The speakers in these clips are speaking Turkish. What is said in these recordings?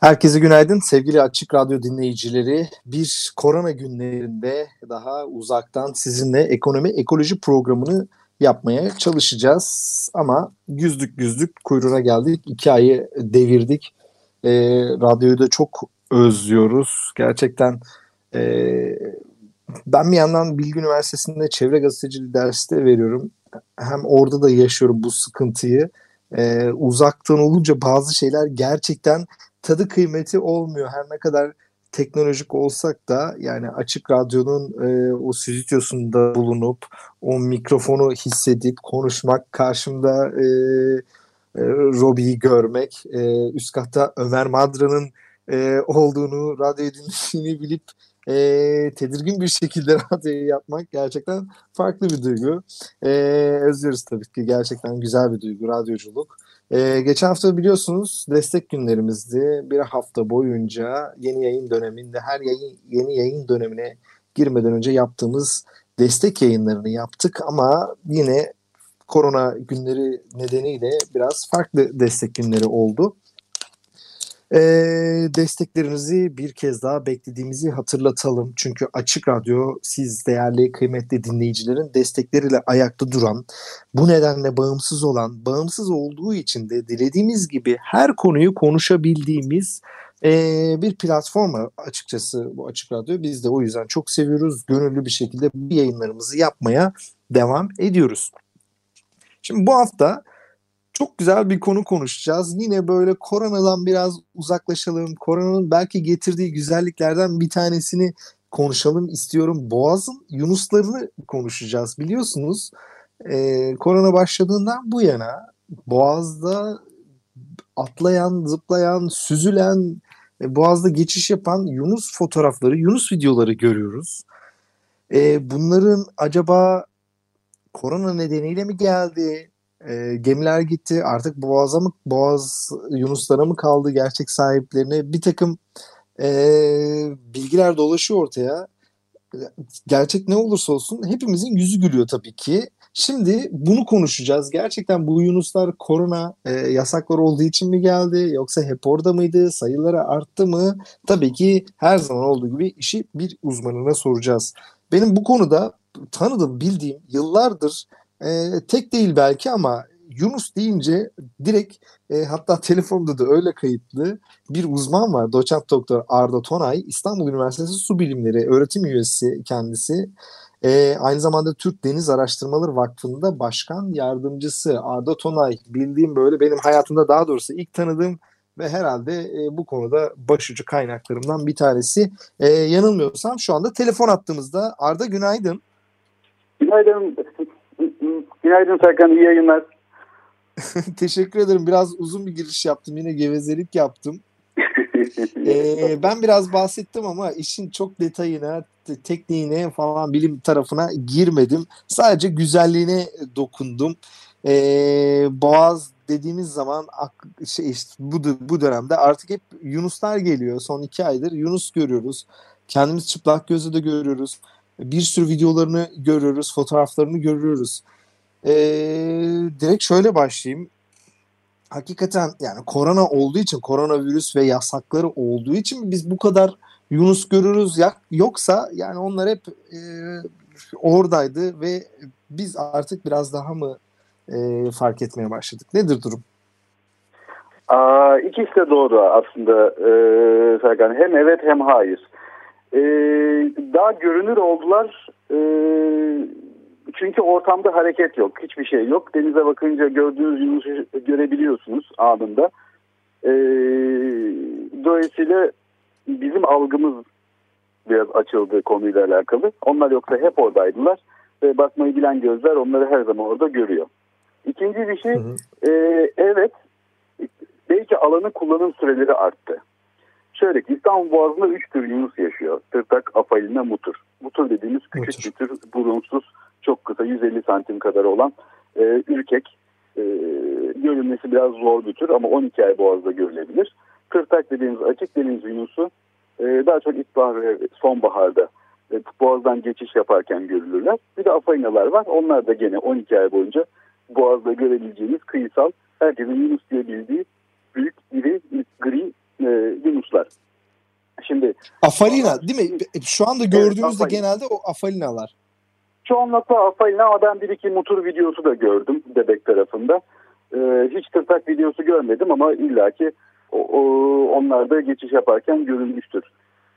Herkese günaydın sevgili Açık Radyo dinleyicileri. Bir korona günlerinde daha uzaktan sizinle ekonomi ekoloji programını yapmaya çalışacağız. Ama güzdük güzdük kuyruğuna geldik. İki ayı devirdik. E, radyoyu da çok özlüyoruz. Gerçekten e, ben bir yandan Bilgi Üniversitesi'nde çevre gazeteciliği dersi de veriyorum. Hem orada da yaşıyorum bu sıkıntıyı. E, uzaktan olunca bazı şeyler gerçekten tadı kıymeti olmuyor. Her ne kadar teknolojik olsak da yani açık radyonun e, o stüdyosunda bulunup o mikrofonu hissedip konuşmak karşımda e, e, Robbie'yi görmek e, üst katta Ömer Madra'nın e, olduğunu radyo dinlediğini bilip e, tedirgin bir şekilde radyoyu yapmak gerçekten farklı bir duygu. E, özlüyoruz tabii ki gerçekten güzel bir duygu radyoculuk. Ee, geçen hafta biliyorsunuz destek günlerimizdi. Bir hafta boyunca yeni yayın döneminde her yayın, yeni yayın dönemine girmeden önce yaptığımız destek yayınlarını yaptık ama yine korona günleri nedeniyle biraz farklı destek günleri oldu. E, desteklerinizi bir kez daha beklediğimizi hatırlatalım. Çünkü Açık Radyo siz değerli kıymetli dinleyicilerin destekleriyle ayakta duran, bu nedenle bağımsız olan, bağımsız olduğu için de dilediğimiz gibi her konuyu konuşabildiğimiz e, bir platforma açıkçası bu Açık Radyo. Biz de o yüzden çok seviyoruz. Gönüllü bir şekilde bu yayınlarımızı yapmaya devam ediyoruz. Şimdi bu hafta çok güzel bir konu konuşacağız. Yine böyle koronadan biraz uzaklaşalım. Koronanın belki getirdiği güzelliklerden bir tanesini konuşalım istiyorum. Boğaz'ın yunuslarını konuşacağız. Biliyorsunuz e, korona başladığından bu yana Boğaz'da atlayan, zıplayan, süzülen, e, Boğaz'da geçiş yapan Yunus fotoğrafları, Yunus videoları görüyoruz. E, bunların acaba korona nedeniyle mi geldi? E, gemiler gitti. Artık Boğaz'a mı Boğaz Yunuslara mı kaldı gerçek sahiplerine? Bir takım e, bilgiler dolaşıyor ortaya. Gerçek ne olursa olsun hepimizin yüzü gülüyor tabii ki. Şimdi bunu konuşacağız. Gerçekten bu Yunuslar korona e, yasaklar olduğu için mi geldi yoksa hep orada mıydı? Sayıları arttı mı? Tabii ki her zaman olduğu gibi işi bir uzmanına soracağız. Benim bu konuda tanıdığım, bildiğim yıllardır e, tek değil belki ama Yunus deyince direkt e, hatta telefonda da öyle kayıtlı bir uzman var. Doçent Doktor Arda Tonay. İstanbul Üniversitesi Su Bilimleri öğretim üyesi kendisi. E, aynı zamanda Türk Deniz Araştırmaları Vakfı'nda başkan yardımcısı Arda Tonay. Bildiğim böyle benim hayatımda daha doğrusu ilk tanıdığım ve herhalde e, bu konuda başucu kaynaklarımdan bir tanesi. E, yanılmıyorsam şu anda telefon attığımızda. Arda günaydın. Günaydın. Günaydın Serkan, iyi yayınlar. Teşekkür ederim. Biraz uzun bir giriş yaptım. Yine gevezelik yaptım. ee, ben biraz bahsettim ama işin çok detayına, tekniğine falan bilim tarafına girmedim. Sadece güzelliğine dokundum. Ee, Boğaz dediğimiz zaman şey işte bu, bu dönemde artık hep Yunuslar geliyor. Son iki aydır Yunus görüyoruz. Kendimiz çıplak gözle de görüyoruz. Bir sürü videolarını görüyoruz, fotoğraflarını görüyoruz. Ee, direkt şöyle başlayayım. Hakikaten yani korona olduğu için, koronavirüs ve yasakları olduğu için biz bu kadar Yunus görürüz ya yoksa yani onlar hep e, oradaydı ve biz artık biraz daha mı e, fark etmeye başladık? Nedir durum? Aa, ikisi de doğru aslında e, Serkan. Hem evet hem hayır. E, daha görünür oldular. E, çünkü ortamda hareket yok. Hiçbir şey yok. Denize bakınca gördüğünüz Yunus'u görebiliyorsunuz anında. E, dolayısıyla bizim algımız biraz açıldı konuyla alakalı. Onlar yoksa hep oradaydılar. Ve bakmayı bilen gözler onları her zaman orada görüyor. İkinci bir şey, hı hı. E, evet belki alanı kullanım süreleri arttı. Şöyle ki İstanbul Boğazı'nda 3 tür yunus yaşıyor. Tırtak, afalina, mutur. Mutur dediğimiz küçük mutur. bir tür burunsuz, çok kısa 150 santim kadar olan e, ürkek. E, görülmesi biraz zor bir tür ama 12 ay boğazda görülebilir. Tırtak dediğimiz açık deniz yunusu e, daha çok ilkbahar ve sonbaharda e, boğazdan geçiş yaparken görülürler. Bir de afalinalar var. Onlar da gene 12 ay boyunca boğazda görebileceğimiz kıyısal herkesin yunus diye bildiği büyük, iri, gri e, yunuslar. Şimdi Afalina değil mi? Şu anda gördüğümüzde evet, genelde o afalinalar. Çoğunlukla afalina ama ben bir iki motor videosu da gördüm Bebek tarafında. Ee, hiç tırtak videosu görmedim ama illaki o, o, onlar da geçiş yaparken görülmüştür.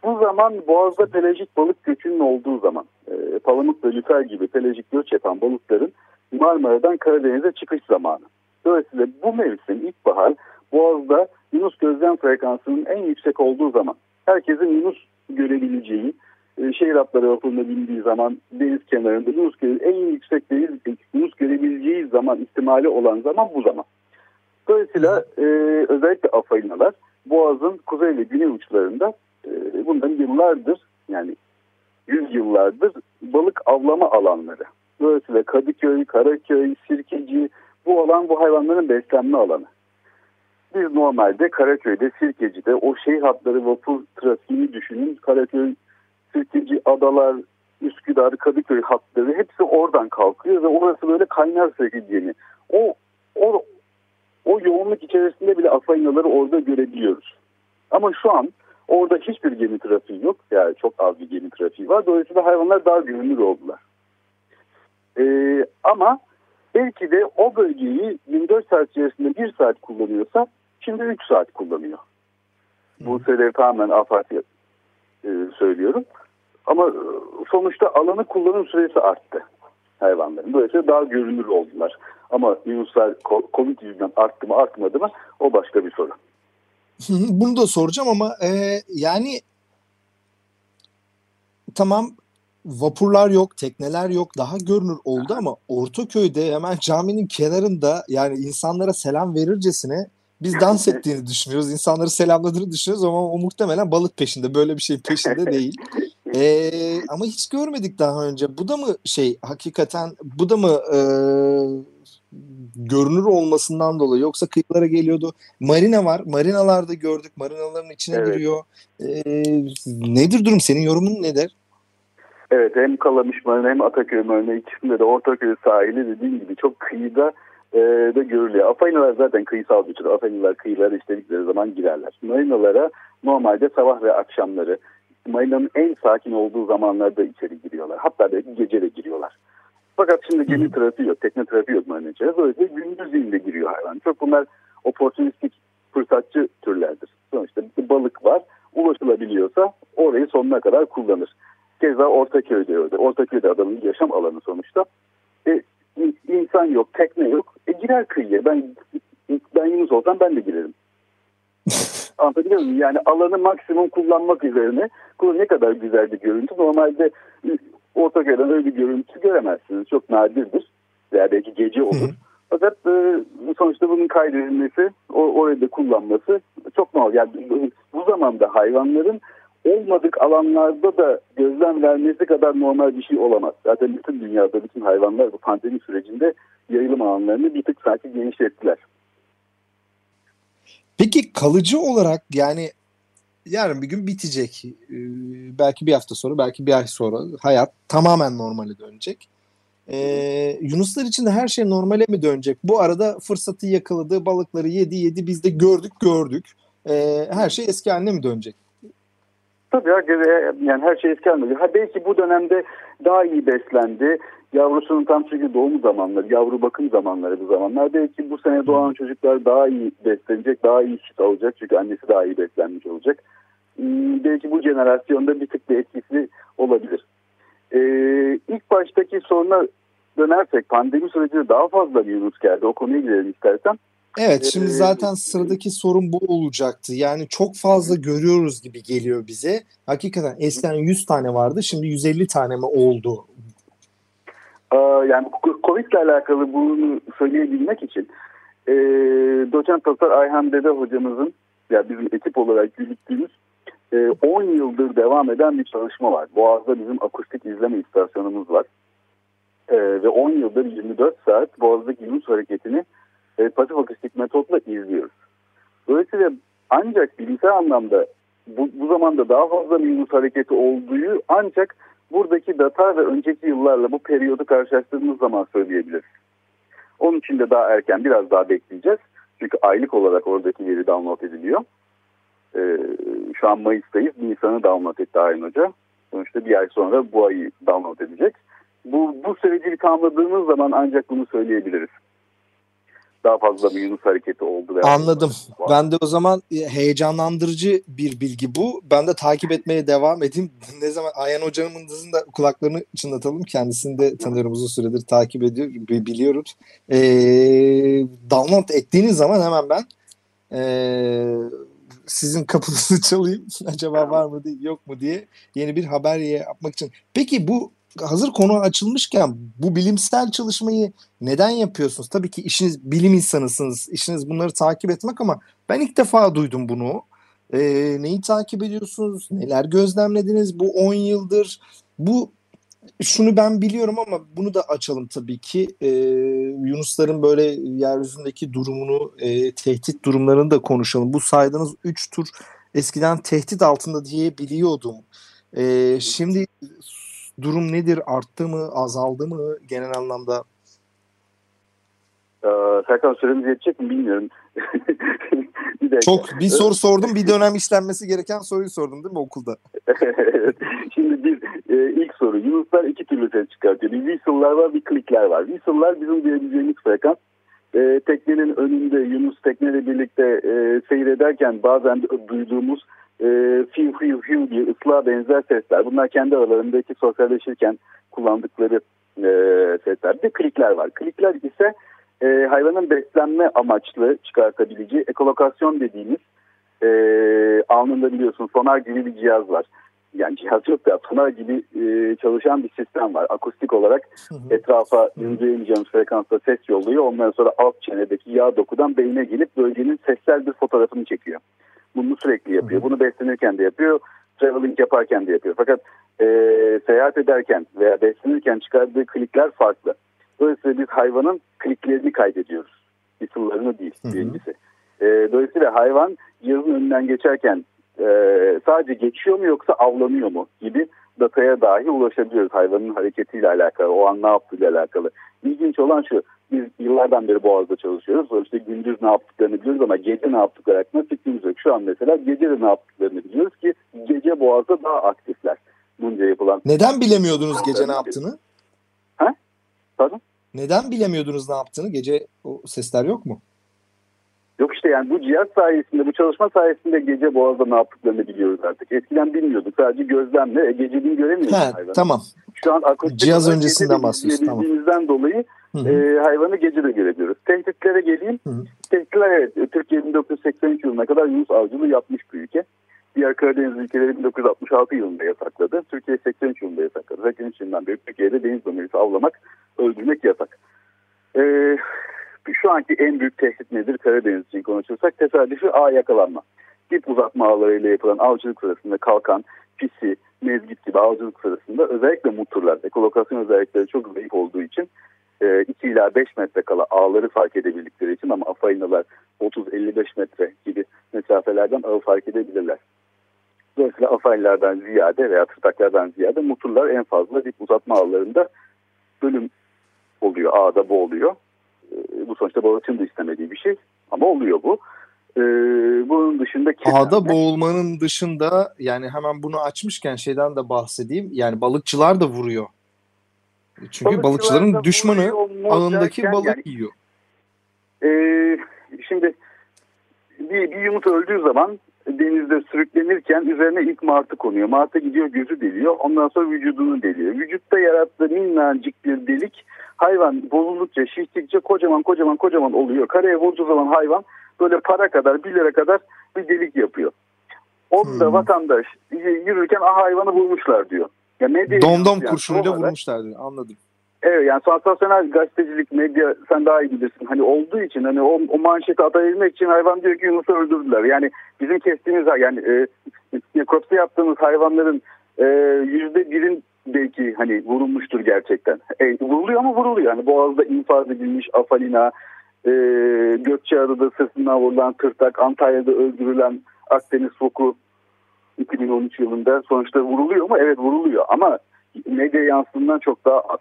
Bu zaman boğazda pelajik balık göçünün olduğu zaman e, palamut ve lüfer gibi pelajik göç yapan balıkların Marmara'dan Karadeniz'e çıkış zamanı. Dolayısıyla bu mevsim ilkbahar Boğaz'da Yunus gözlem frekansının en yüksek olduğu zaman herkesin Yunus görebileceği e, şehir hatları vapuruna bindiği zaman deniz kenarında Yunus en yüksek deniz Yunus görebileceği zaman ihtimali olan zaman bu zaman. Dolayısıyla e, özellikle afalinalar Boğaz'ın kuzey ve güney uçlarında e, bundan yıllardır yani yüz yıllardır balık avlama alanları. Dolayısıyla Kadıköy, Karaköy, Sirkeci bu alan bu hayvanların beslenme alanı. Biz normalde Karaköy'de, Sirkeci'de o şehir hatları vapur trafiğini düşünün. Karaköy, Sirkeci, Adalar, Üsküdar, Kadıköy hatları hepsi oradan kalkıyor ve orası böyle kaynar gemi. O, o, o yoğunluk içerisinde bile afaynaları orada görebiliyoruz. Ama şu an orada hiçbir gemi trafiği yok. Yani çok az bir gemi trafiği var. Dolayısıyla hayvanlar daha görünür oldular. Ee, ama belki de o bölgeyi 24 saat içerisinde 1 saat kullanıyorsa şimdi 3 saat kullanıyor. Bu sebep tamamen afaki e, söylüyorum. Ama e, sonuçta alanı kullanım süresi arttı hayvanların. Dolayısıyla daha görünür oldular. Ama yunuslar Covid yüzünden arttı mı artmadı mı o başka bir soru. Bunu da soracağım ama e, yani tamam vapurlar yok, tekneler yok, daha görünür oldu ama Ortaköy'de hemen caminin kenarında yani insanlara selam verircesine biz dans ettiğini düşünüyoruz. insanları selamladığını düşünüyoruz ama o muhtemelen balık peşinde. Böyle bir şeyin peşinde değil. Ee, ama hiç görmedik daha önce. Bu da mı şey hakikaten bu da mı e, görünür olmasından dolayı yoksa kıyılara geliyordu. Marina var. Marinalarda gördük. Marinaların içine evet. giriyor. Ee, nedir durum? Senin yorumun nedir? Evet hem Kalamış Marina hem Ataköy Marina ikisinde de Ortaköy sahili dediğim gibi çok kıyıda e, da görülüyor. Afaynalar zaten kıyısal bir tür. Afaynalar kıyılara istedikleri zaman girerler. Marinalara normalde sabah ve akşamları marinanın en sakin olduğu zamanlarda içeri giriyorlar. Hatta belki gece de giriyorlar. Fakat şimdi gemi trafiği yok, tekne trafiği yok marina içeri. Dolayısıyla gündüzliğinde giriyor hayvan. Çok bunlar oportunistik fırsatçı türlerdir. Sonuçta bir balık var, ulaşılabiliyorsa orayı sonuna kadar kullanır. Keza Ortaköy'de öyle. Ortaköy'de adamın yaşam alanı sonuçta. E, insan yok, tekne yok. Girer kıyıya. Ben ben Yunus olsam ben de girerim. Anlatabiliyor muyum? Yani alanı maksimum kullanmak üzerine ne kadar güzel bir görüntü. Normalde Ortaköy'den öyle bir görüntü göremezsiniz. Çok nadirdir. Veya belki gece olur. Fakat e, sonuçta bunun kaydedilmesi, o, orada kullanması çok normal. Yani bu zamanda hayvanların olmadık alanlarda da gözlem vermesi kadar normal bir şey olamaz. Zaten bütün dünyada bütün hayvanlar bu pandemi sürecinde yayılım alanlarını bir tık sanki genişlettiler. Peki kalıcı olarak yani yarın bir gün bitecek. Ee, belki bir hafta sonra, belki bir ay sonra hayat tamamen normale dönecek. Ee, Yunuslar için de her şey normale mi dönecek? Bu arada fırsatı yakaladı, balıkları yedi yedi biz de gördük gördük. Ee, her şey eski haline mi dönecek? Tabii yani her şey eski haline Ha belki bu dönemde daha iyi beslendi. Yavrusunun tam çünkü doğum zamanları, yavru bakım zamanları bu zamanlar. Belki bu sene doğan çocuklar daha iyi beslenecek, daha iyi süt alacak. Çünkü annesi daha iyi beslenmiş olacak. Hmm, belki bu jenerasyonda bir tık bir etkisi olabilir. Ee, ilk baştaki soruna dönersek pandemi sürecinde daha fazla virüs geldi. O konuya girelim istersen. Evet şimdi ee, zaten sıradaki sorun bu olacaktı. Yani çok fazla görüyoruz gibi geliyor bize. Hakikaten eskiden 100 tane vardı şimdi 150 tane mi oldu? Ee, yani Covid ile alakalı bunu söyleyebilmek için e, doçent doktor Ayhan Dede hocamızın ya bizim ekip olarak yürüttüğümüz e, 10 yıldır devam eden bir çalışma var. Boğaz'da bizim akustik izleme istasyonumuz var. E, ve 10 yıldır 24 saat Boğaz'daki Yunus hareketini e, pasif akustik metotla izliyoruz. Dolayısıyla ancak bilimsel anlamda bu, bu zamanda daha fazla Yunus hareketi olduğu ancak buradaki data ve önceki yıllarla bu periyodu karşılaştırdığımız zaman söyleyebiliriz. Onun için de daha erken biraz daha bekleyeceğiz. Çünkü aylık olarak oradaki veri download ediliyor. Ee, şu an Mayıs'tayız. Nisan'ı download etti Ayın Hoca. Sonuçta bir ay sonra bu ayı download edecek. Bu, bu süreci bir tamamladığımız zaman ancak bunu söyleyebiliriz daha fazla bir Yunus hareketi oldu. Anladım. Ben de o zaman e, heyecanlandırıcı bir bilgi bu. Ben de takip etmeye devam edeyim. Ne zaman Ayhan Hocam'ın da kulaklarını çınlatalım. Kendisini de tanıyorum uzun süredir takip ediyor, biliyorum. Ee, download ettiğiniz zaman hemen ben ee, sizin kapınızı çalayım. Acaba var mı değil, yok mu diye yeni bir haber yapmak için. Peki bu hazır konu açılmışken bu bilimsel çalışmayı neden yapıyorsunuz? Tabii ki işiniz bilim insanısınız. İşiniz bunları takip etmek ama ben ilk defa duydum bunu. Ee, neyi takip ediyorsunuz? Neler gözlemlediniz bu 10 yıldır? Bu şunu ben biliyorum ama bunu da açalım tabii ki. Ee, Yunusların böyle yeryüzündeki durumunu, e, tehdit durumlarını da konuşalım. Bu saydığınız 3 tur eskiden tehdit altında diye biliyordum. Ee, şimdi durum nedir? Arttı mı? Azaldı mı genel anlamda? Ee, Serkan süremiz yetecek mi bilmiyorum. bir Çok bir soru sordum. Bir dönem işlenmesi gereken soruyu sordum değil mi okulda? Şimdi bir e, ilk soru. Yunuslar iki türlü ses çıkartıyor. Bir whistle'lar var bir click'ler var. Whistle'lar bizim diyebileceğimiz frekans. E, teknenin önünde Yunus tekneyle birlikte e, seyrederken bazen duyduğumuz e, fiu fiu fiu diye ıslığa benzer sesler. Bunlar kendi aralarındaki sosyalleşirken kullandıkları e, sesler. Bir de klikler var. Klikler ise e, hayvanın beslenme amaçlı çıkartabileceği ekolokasyon dediğimiz e, alnında biliyorsun sonar gibi bir cihaz var. Yani cihaz yok da sonar gibi e, çalışan bir sistem var. Akustik olarak etrafa indiremeyeceğimiz frekansta ses yolluyor. Ondan sonra alt çenedeki yağ dokudan beyne gelip bölgenin sessel bir fotoğrafını çekiyor. Bunu sürekli yapıyor. Bunu beslenirken de yapıyor. Traveling yaparken de yapıyor. Fakat e, seyahat ederken veya beslenirken çıkardığı klikler farklı. Dolayısıyla biz hayvanın kliklerini kaydediyoruz. Whistle'larını değil birincisi. E, dolayısıyla hayvan cihazın önünden geçerken e, sadece geçiyor mu yoksa avlanıyor mu gibi dataya dahi ulaşabiliyoruz hayvanın hareketiyle alakalı, o an ne yaptığıyla alakalı. İlginç olan şu, biz yıllardan beri Boğaz'da çalışıyoruz. İşte gündüz ne yaptıklarını biliyoruz ama gece ne yaptıkları hakkında fikrimiz yok. Şu an mesela gece de ne yaptıklarını biliyoruz ki gece Boğaz'da daha aktifler. Bunca yapılan. Neden bilemiyordunuz gece ne yaptığını? Ha? Pardon? Neden bilemiyordunuz ne yaptığını? Gece o sesler yok mu? Yok işte yani bu cihaz sayesinde, bu çalışma sayesinde gece boğazda ne yaptıklarını biliyoruz artık. Eskiden bilmiyorduk. Sadece gözlemle e, geceliğin göremiyoruz He, hayvanı. Tamam. Şu an akustik cihaz öncesinden bahsediyorsun. Tamam. dolayı E, hayvanı gece de görebiliyoruz. Tehditlere geleyim. Hı hı. Tehditler evet. Türkiye 1983 yılına kadar Yunus avcılığı yapmış bir ülke. Diğer Karadeniz ülkeleri 1966 yılında yasakladı. Türkiye 83 yılında yasakladı. 83 yılından beri Türkiye'de deniz domainisi avlamak, öldürmek yasak. Ee, şu anki en büyük tehdit nedir Karadeniz için konuşursak tesadüfi ağ yakalanma. Dip uzatma ağlarıyla yapılan avcılık sırasında kalkan, pisi, mezgit gibi avcılık sırasında özellikle muturlar, ekolokasyon özellikleri çok zayıf olduğu için 2 e, ila 5 metre kala ağları fark edebildikleri için ama afaynalar 30-55 metre gibi mesafelerden ağı fark edebilirler. Dolayısıyla afaylardan ziyade veya tırtaklardan ziyade muturlar en fazla dip uzatma ağlarında bölüm oluyor, ağda. E, bu sonuçta balıkçının da istemediği bir şey ama oluyor bu. E, bunun dışında Ağda boğulmanın dışında yani hemen bunu açmışken şeyden de bahsedeyim. Yani balıkçılar da vuruyor. Çünkü balıkçıların düşmanı ağındaki balık yani, yiyor. E, şimdi bir, bir yumurta öldüğü zaman denizde sürüklenirken üzerine ilk martı konuyor. Martı gidiyor gözü deliyor. Ondan sonra vücudunu deliyor. Vücutta yarattığı minnacık bir delik hayvan bozuldukça şiştikçe kocaman kocaman kocaman oluyor. Kareye vurduğu zaman hayvan böyle para kadar bir lira kadar bir delik yapıyor. Onda hmm. vatandaş yürürken ah hayvanı vurmuşlar diyor. Ya ne Domdom yani, kurşunuyla vurmuşlar diyor. Anladım. Evet yani sansasyonel gazetecilik, medya sen daha iyi bilirsin. Hani olduğu için hani o, o manşeti atabilmek için hayvan diyor ki Yunus'u öldürdüler. Yani bizim kestiğimiz yani e, nekropsi yaptığımız hayvanların e, yüzde birin belki hani vurulmuştur gerçekten. E, vuruluyor ama vuruluyor. Yani Boğaz'da infaz edilmiş Afalina, e, Gökçeada'da sırtından vurulan tırtak, Antalya'da öldürülen Akdeniz foku 2013 yılında sonuçta vuruluyor mu? Evet vuruluyor ama medya yansıdığından çok daha az.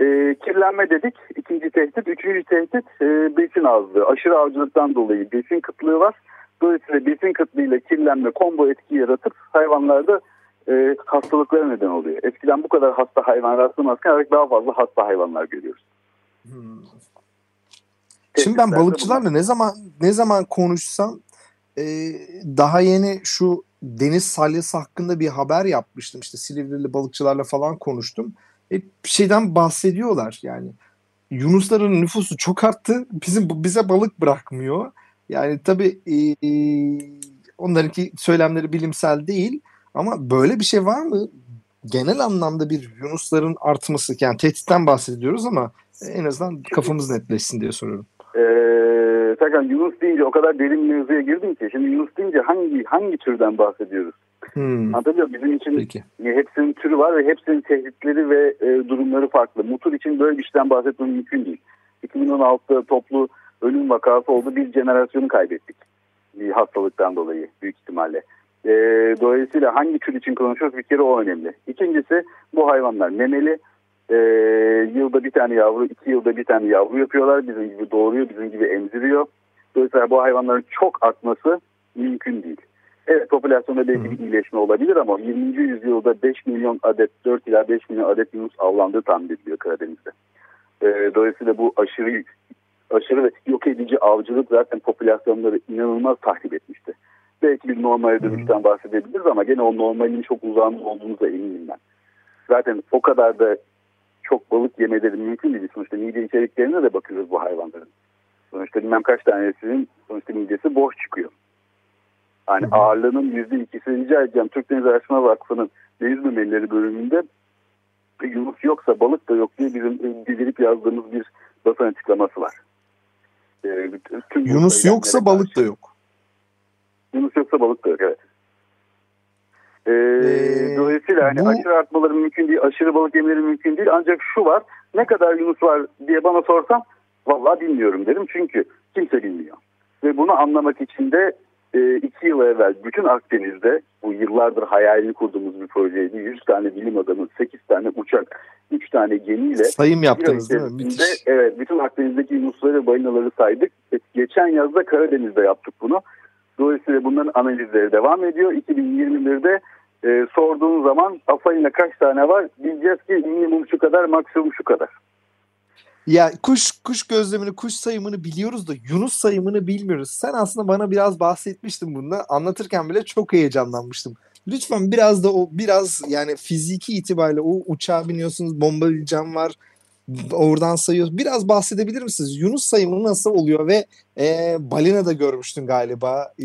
E, kirlenme dedik. ikinci tehdit. Üçüncü tehdit e, besin azlığı. Aşırı avcılıktan dolayı besin kıtlığı var. Dolayısıyla besin kıtlığıyla kirlenme combo etki yaratıp hayvanlarda e, hastalıklara neden oluyor. Eskiden bu kadar hasta hayvan rastlamazken artık daha fazla hasta hayvanlar görüyoruz. Hmm. Şimdi ben balıkçılarla ne zaman ne zaman konuşsam e, daha yeni şu deniz salyası hakkında bir haber yapmıştım. İşte Silivri'li balıkçılarla falan konuştum. Bir şeyden bahsediyorlar yani. Yunusların nüfusu çok arttı. Bizim bize balık bırakmıyor. Yani tabii e, onlarınki söylemleri bilimsel değil ama böyle bir şey var mı? Genel anlamda bir Yunusların artması yani tehditten bahsediyoruz ama en azından kafamız netleşsin diye soruyorum. Ee, Yunus deyince o kadar derin mevzuya girdim ki şimdi Yunus deyince hangi hangi türden bahsediyoruz? Hmm. Anlatabiliyor Bizim için Peki. hepsinin türü var ve hepsinin tehditleri ve e, durumları farklı. Mutur için böyle bir şeyden bahsetmem mümkün değil. 2016'da toplu ölüm vakası oldu. Bir jenerasyonu kaybettik. Bir hastalıktan dolayı büyük ihtimalle. E, dolayısıyla hangi tür için konuşuyoruz bir kere o önemli. İkincisi bu hayvanlar memeli. E, yılda bir tane yavru, iki yılda bir tane yavru yapıyorlar. Bizim gibi doğuruyor, bizim gibi emziriyor. Dolayısıyla bu hayvanların çok artması mümkün değil. Evet popülasyonda belki bir iyileşme olabilir ama 20. yüzyılda 5 milyon adet 4 ila 5 milyon adet yunus avlandığı tahmin ediliyor Karadeniz'de. E, dolayısıyla bu aşırı aşırı ve yok edici avcılık zaten popülasyonları inanılmaz tahrip etmişti. Belki bir normale dönüşten bahsedebiliriz ama gene o normalin çok uzağında olduğumuza eminim ben. Zaten o kadar da çok balık yemeleri mümkün değil. Sonuçta mide içeriklerine de bakıyoruz bu hayvanların. Sonuçta bilmem kaç tanesinin sonuçta midesi boş çıkıyor. Yani ağırlığının yüzde ikisi rica edeceğim. Türk Deniz Araştırma Vakfı'nın deniz memelileri bölümünde Yunus yoksa balık da yok diye bizim bildirip yazdığımız bir basın açıklaması var. Ee, Yunus yoksa balık da yok. Yunus yoksa balık da yok evet. Ee, ee, dolayısıyla hani bu... aşırı artmaları mümkün değil, aşırı balık yemeleri mümkün değil. Ancak şu var, ne kadar Yunus var diye bana sorsan, vallahi bilmiyorum derim. Çünkü kimse bilmiyor. Ve bunu anlamak için de e, iki yıl evvel bütün Akdeniz'de bu yıllardır hayalini kurduğumuz bir projeydi. 100 tane bilim adamı, 8 tane uçak, 3 tane gemiyle. Sayım yaptınız değil mi? Müthiş. Evet bütün Akdeniz'deki yunusları ve balinaları saydık. Geçen yazda Karadeniz'de yaptık bunu. Dolayısıyla bunların analizleri devam ediyor. 2021'de e, sorduğun zaman Afay'ına kaç tane var? Diyeceğiz ki minimum şu kadar, maksimum şu kadar. Ya kuş kuş gözlemini, kuş sayımını biliyoruz da Yunus sayımını bilmiyoruz. Sen aslında bana biraz bahsetmiştin bunda. Anlatırken bile çok heyecanlanmıştım. Lütfen biraz da o biraz yani fiziki itibariyle o uçağa biniyorsunuz, bomba bir cam var. Oradan sayıyoruz. Biraz bahsedebilir misiniz? Yunus sayımı nasıl oluyor ve e, balina da görmüştün galiba. E,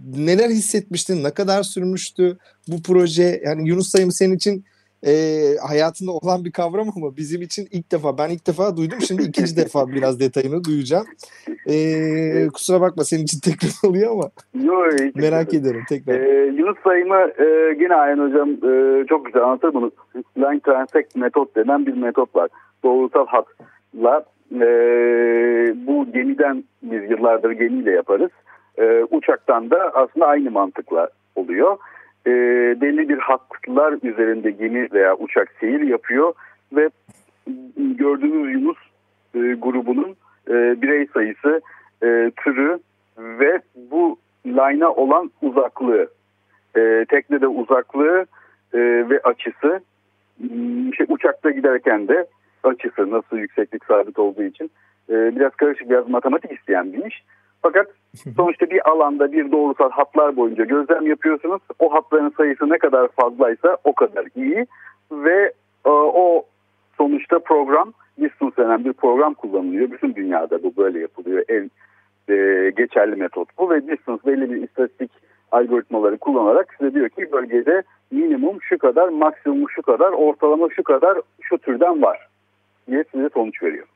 Neler hissetmiştin? Ne kadar sürmüştü bu proje? Yani Yunus sayımı senin için e, hayatında olan bir kavram ama bizim için ilk defa ben ilk defa duydum şimdi ikinci defa biraz detayını duyacağım. E, kusura bakma senin için tekrar oluyor ama Yo, merak ederim tekrar. E, Yunus sayımı e, yine Ayhan Hocam e, çok güzel anlatır bunu. Line transect metot denen bir metot var. Doğrusal hatla e, bu gemiden biz yıllardır gemiyle yaparız. E, uçaktan da aslında aynı mantıkla oluyor e, belli bir hatlar üzerinde gemi veya uçak seyir yapıyor ve gördüğünüz Yunus e, grubunun e, birey sayısı, e, türü ve bu line'a olan uzaklığı, e, teknede uzaklığı e, ve açısı, şey, uçakta giderken de açısı nasıl yükseklik sabit olduğu için e, biraz karışık biraz matematik isteyen bir iş. Fakat sonuçta bir alanda bir doğrusal hatlar boyunca gözlem yapıyorsunuz. O hatların sayısı ne kadar fazlaysa o kadar iyi ve e, o sonuçta program distance denen bir program kullanılıyor. Bütün dünyada bu böyle yapılıyor. En e, geçerli metot bu ve distance belli bir istatistik algoritmaları kullanarak size diyor ki bölgede minimum şu kadar, maksimum şu kadar, ortalama şu kadar şu türden var diye size sonuç veriyor.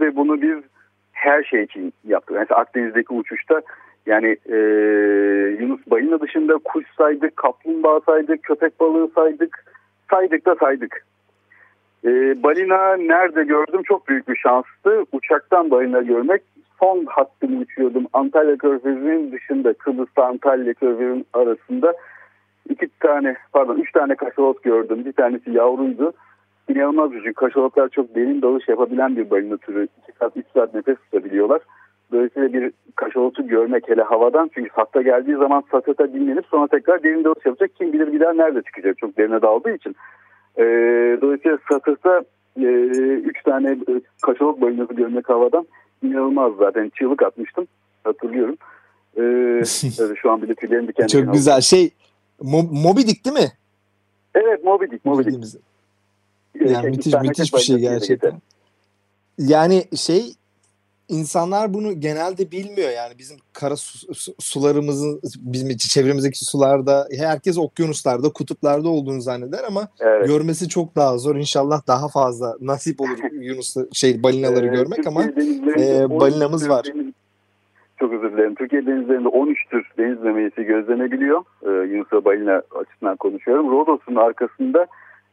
Ve bunu biz her şey için yaptık. Mesela Akdeniz'deki uçuşta yani e, Yunus balina dışında kuş saydık, kaplumbağa saydık, köpek balığı saydık, saydık da saydık. E, balina nerede gördüm çok büyük bir şanstı. Uçaktan balina görmek son hattımı uçuyordum. Antalya Körfezi'nin dışında Kıbrıs'ta Antalya Körfezi'nin arasında iki tane pardon üç tane kaşalot gördüm. Bir tanesi yavruydu. İnanılmaz bir şey. Kaşalotlar çok derin dalış yapabilen bir balina türü. 2 saat 3 saat nefes tutabiliyorlar. Dolayısıyla bir kaşalotu görmek hele havadan çünkü satta geldiği zaman satata dinlenip sonra tekrar derin dalış yapacak. Kim bilir bir daha nerede çıkacak çok derine daldığı için. E, dolayısıyla satırsa e, üç tane e, kaşalot balinası görmek havadan inanılmaz zaten. Çığlık atmıştım hatırlıyorum. E, şu an bile tüylerim diken Çok güzel. Oldu. Şey Mo- Moby Dick değil mi? Evet Moby Dick. Moby Dick. Yani şey, müthiş müthiş bir şey gerçekten. Yani şey insanlar bunu genelde bilmiyor yani bizim kara su, su, sularımızın bizim çevremizdeki sularda herkes okyanuslarda kutuplarda olduğunu zanneder ama evet. görmesi çok daha zor inşallah daha fazla nasip olur Yunus şey balinaları görmek ama e, balinamız var. Çok özür dilerim. Türkiye denizlerinde 13 tür deniz memesi gözlenebiliyor. Ee, Yunus ve balina açısından konuşuyorum. Rodos'un arkasında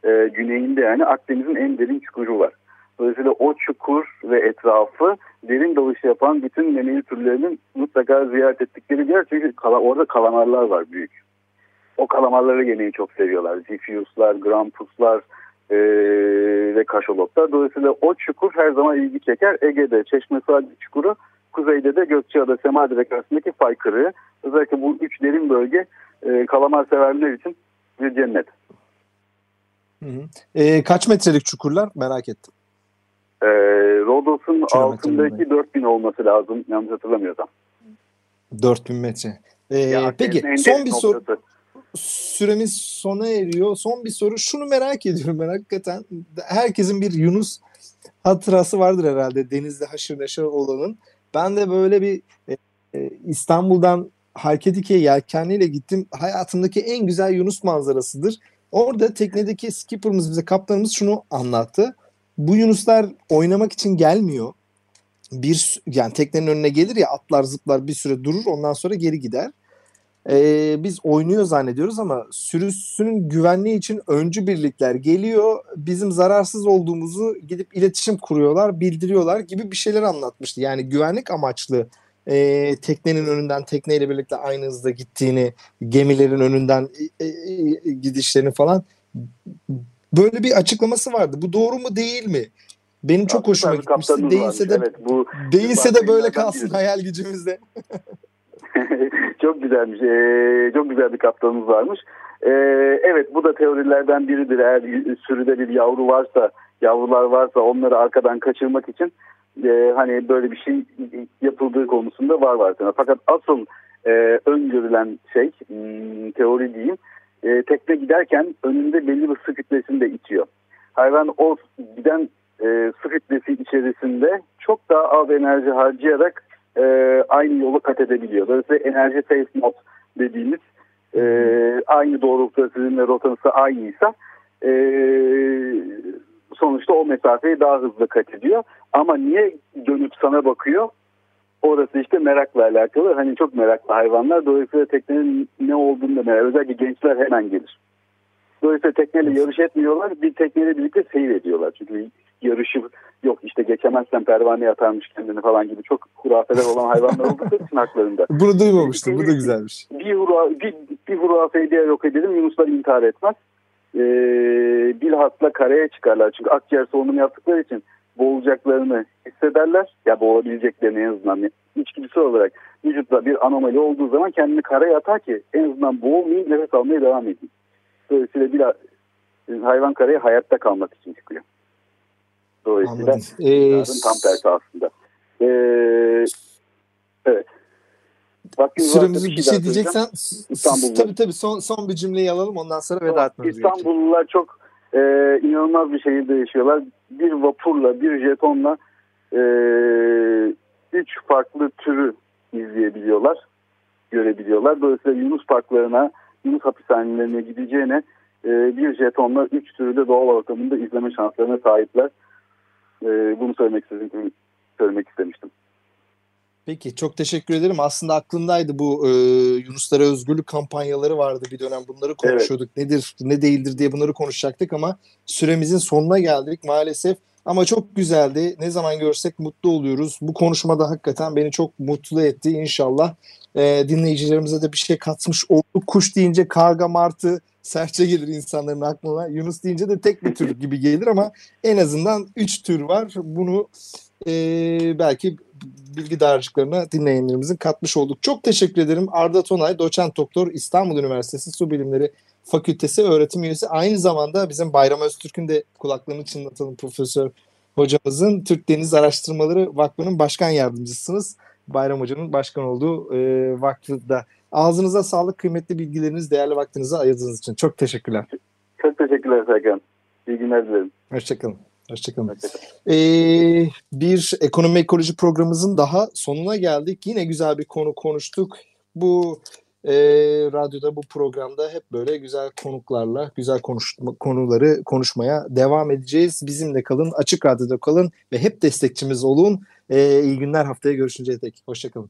e, güneyinde yani Akdeniz'in en derin çukuru var. Dolayısıyla o çukur ve etrafı derin dalış yapan bütün memeli türlerinin mutlaka ziyaret ettikleri yer. Çünkü kala, orada kalamarlar var büyük. O kalamarları yemeyi çok seviyorlar. Ziphiuslar, grampuslar e, ve kaşalotlar. Dolayısıyla o çukur her zaman ilgi çeker. Ege'de Çeşme Suadi çukuru, kuzeyde de Gökçeada Semadirek arasındaki fay kırığı. Özellikle bu üç derin bölge e, kalamar severler için bir cennet. Hı hı. E, kaç metrelik çukurlar merak ettim. E, Rodos'un altındaki 4000 olması lazım yanlış hatırlamıyorsam. 4000 metre. E, peki son bir soru. Süremiz sona eriyor. Son bir soru. Şunu merak ediyorum ben hakikaten. Herkesin bir Yunus hatırası vardır herhalde denizde haşır neşir olanın. Ben de böyle bir e, e İstanbul'dan Halkediki'ye yelkenliyle gittim. Hayatımdaki en güzel Yunus manzarasıdır. Orada teknedeki skipper'ımız bize kaptanımız şunu anlattı. Bu yunuslar oynamak için gelmiyor. Bir yani teknenin önüne gelir ya atlar zıplar bir süre durur ondan sonra geri gider. Ee, biz oynuyor zannediyoruz ama sürüsünün güvenliği için öncü birlikler geliyor. Bizim zararsız olduğumuzu gidip iletişim kuruyorlar, bildiriyorlar gibi bir şeyler anlatmıştı. Yani güvenlik amaçlı e, teknenin önünden tekneyle birlikte aynı hızda gittiğini, gemilerin önünden e, e, gidişlerini falan böyle bir açıklaması vardı. Bu doğru mu değil mi? Benim çok hoşuma gitmişti. Değilse de evet, bu değilse de böyle kalsın biridir. hayal gücümüzde. çok güzelmiş. Ee, çok güzel bir kaptanımız varmış. Ee, evet bu da teorilerden biridir. Eğer sürüde bir yavru varsa, yavrular varsa onları arkadan kaçırmak için e, hani böyle bir şey yapıldığı konusunda var var. Fakat asıl e, öngörülen şey hmm, teori diyeyim e, tekne giderken önünde belli bir su kütlesini de itiyor. Hayvan o giden e, su kütlesi içerisinde çok daha az enerji harcayarak e, aynı yolu kat edebiliyor. Dolayısıyla enerji safe mode dediğimiz e, aynı doğrultuda sizinle rotanızı aynıysa e, sonuçta o mesafeyi daha hızlı kat ediyor. Ama niye dönüp sana bakıyor? Orası işte merakla alakalı. Hani çok meraklı hayvanlar. Dolayısıyla teknenin ne olduğunu da merak. Özellikle gençler hemen gelir. Dolayısıyla tekneyle yarış etmiyorlar. Bir tekneyle birlikte seyir ediyorlar. Çünkü yarışı yok işte geçemezsen pervane atarmış kendini falan gibi çok hurafeler olan hayvanlar oldukları için haklarında. Bunu duymamıştım. Bu da güzelmiş. Bir, hura, bir, bir hurafeyi diğer yok edelim. Yunuslar intihar etmez. Ee, bilhassa karaya çıkarlar. Çünkü akciğer solunum yaptıkları için boğulacaklarını hissederler. Ya boğulabileceklerini en azından içgüdüsel olarak vücutta bir anomali olduğu zaman kendini karaya atar ki en azından boğulmayayım nefes almaya devam edeyim. Dolayısıyla bir hayvan karaya hayatta kalmak için çıkıyor. Dolayısıyla ee, tam tersi aslında. Ee, evet. Süremizi bir, bir şey, diyeceksen tabii tabii son, son bir cümleyi alalım ondan sonra veda etmemiz İstanbullular çok e, inanılmaz bir şehirde yaşıyorlar. Bir vapurla, bir jetonla e, üç farklı türü izleyebiliyorlar. görebiliyorlar. Dolayısıyla Yunus parklarına, Yunus hapishanelerine gideceğine e, bir jetonla üç türlü de doğal ortamında izleme şanslarına sahipler. E, bunu söylemek istedim, söylemek istemiştim. Peki çok teşekkür ederim. Aslında aklımdaydı bu e, Yunuslara özgürlük kampanyaları vardı bir dönem. Bunları konuşuyorduk. Evet. Nedir, ne değildir diye bunları konuşacaktık ama süremizin sonuna geldik maalesef. Ama çok güzeldi. Ne zaman görsek mutlu oluyoruz. Bu konuşmada hakikaten beni çok mutlu etti. İnşallah e, dinleyicilerimize de bir şey katmış olduk. Kuş deyince karga, martı, serçe gelir insanların aklına. Yunus deyince de tek bir tür gibi gelir ama en azından üç tür var. Bunu e, belki bilgi dağarcıklarına dinleyenlerimizin katmış olduk. Çok teşekkür ederim. Arda Tonay, doçent doktor İstanbul Üniversitesi Su Bilimleri Fakültesi öğretim üyesi. Aynı zamanda bizim Bayram Öztürk'ün de kulaklarını çınlatalım profesör hocamızın Türk Deniz Araştırmaları Vakfı'nın başkan yardımcısınız. Bayram Hoca'nın başkan olduğu e, vakfıda. Ağzınıza sağlık, kıymetli bilgileriniz, değerli vaktinizi ayırdığınız için. Çok teşekkürler. Çok teşekkürler Serkan. İyi günler dilerim. Hoşçakalın. Hoşçakalın. Ee, bir ekonomi ekoloji programımızın daha sonuna geldik. Yine güzel bir konu konuştuk. Bu e, radyoda bu programda hep böyle güzel konuklarla güzel konuşma, konuları konuşmaya devam edeceğiz. Bizimle kalın, açık radyoda kalın ve hep destekçimiz olun. E, iyi günler haftaya görüşünceye dek. Hoşçakalın.